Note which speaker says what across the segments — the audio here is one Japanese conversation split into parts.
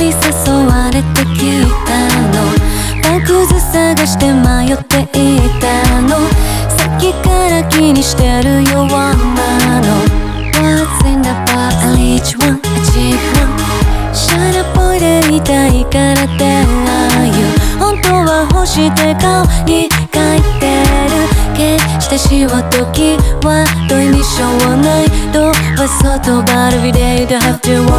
Speaker 1: 光誘われてきたの。パクズ探して迷っていたの。さっきから気にしてるよワンマの。What's in the box? I reach one, achieve one シャラっぽいでいたいからってああいう。本当は欲して顔に書いてる。決してしよう時はどういうミッションはない。どうは外ばるビデオ You don't have to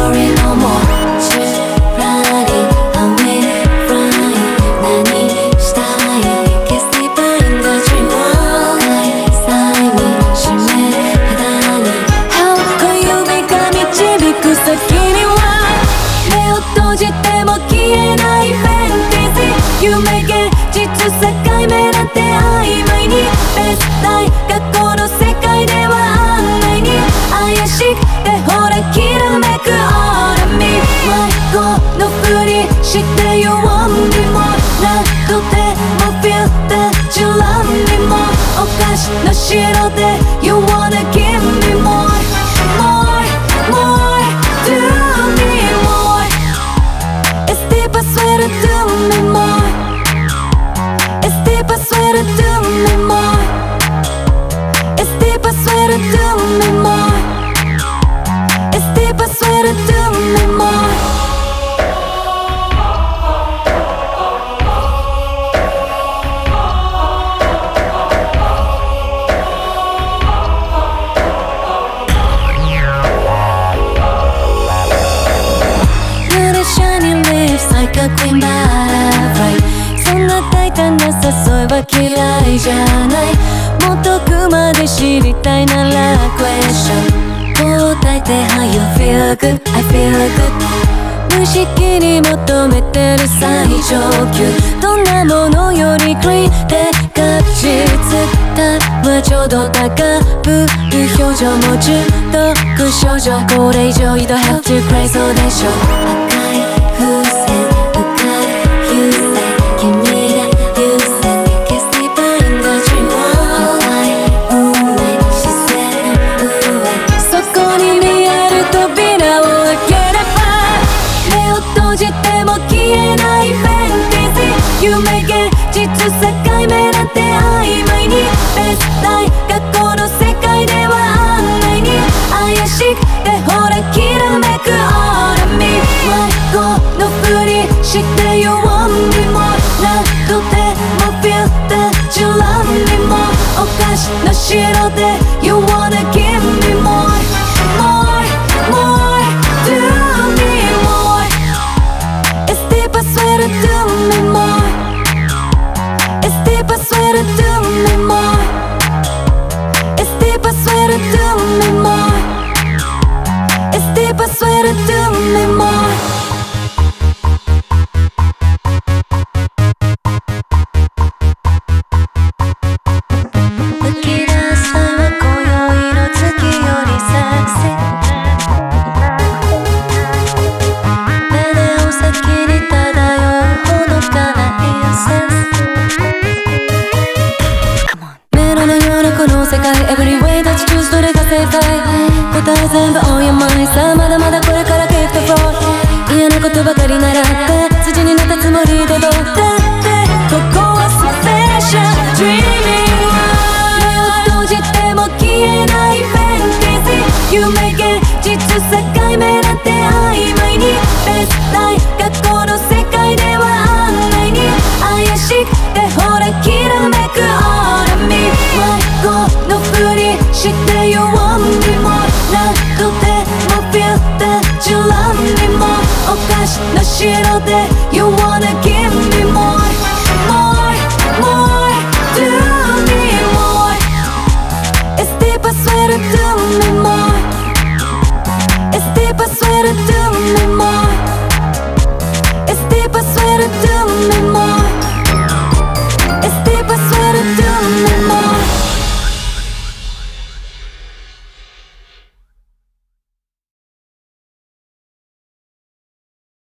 Speaker 1: 夢現実境目なんて曖昧にベス大学校の世界では案内に怪しくてほらきらめくオーラミ迷子のふりして You want me more 何度でも feel that you love me more お菓子の白で「もっと熊で知りたいならクエスョン」「答えてはい」feel good I feel good. 無意識に求めてる最上級。どんなものよりクリーンで確実たはちょうど高ぶる表情も中毒症状これ以上 You don't have to cry そうでしょ。る境目なんて曖昧にベス大学校の世界では案内に怪しくてほらきらめくオーラミ迷子のふりして You want me more 何度でも feel that you love me more お菓子の白での世界。Every way that you choose どれが正解？答え全部 on your mind さあまだまだこれから get the flow 嫌なことばかり習って筋になったつもりでどうだ 나 싫어 that You wanna give me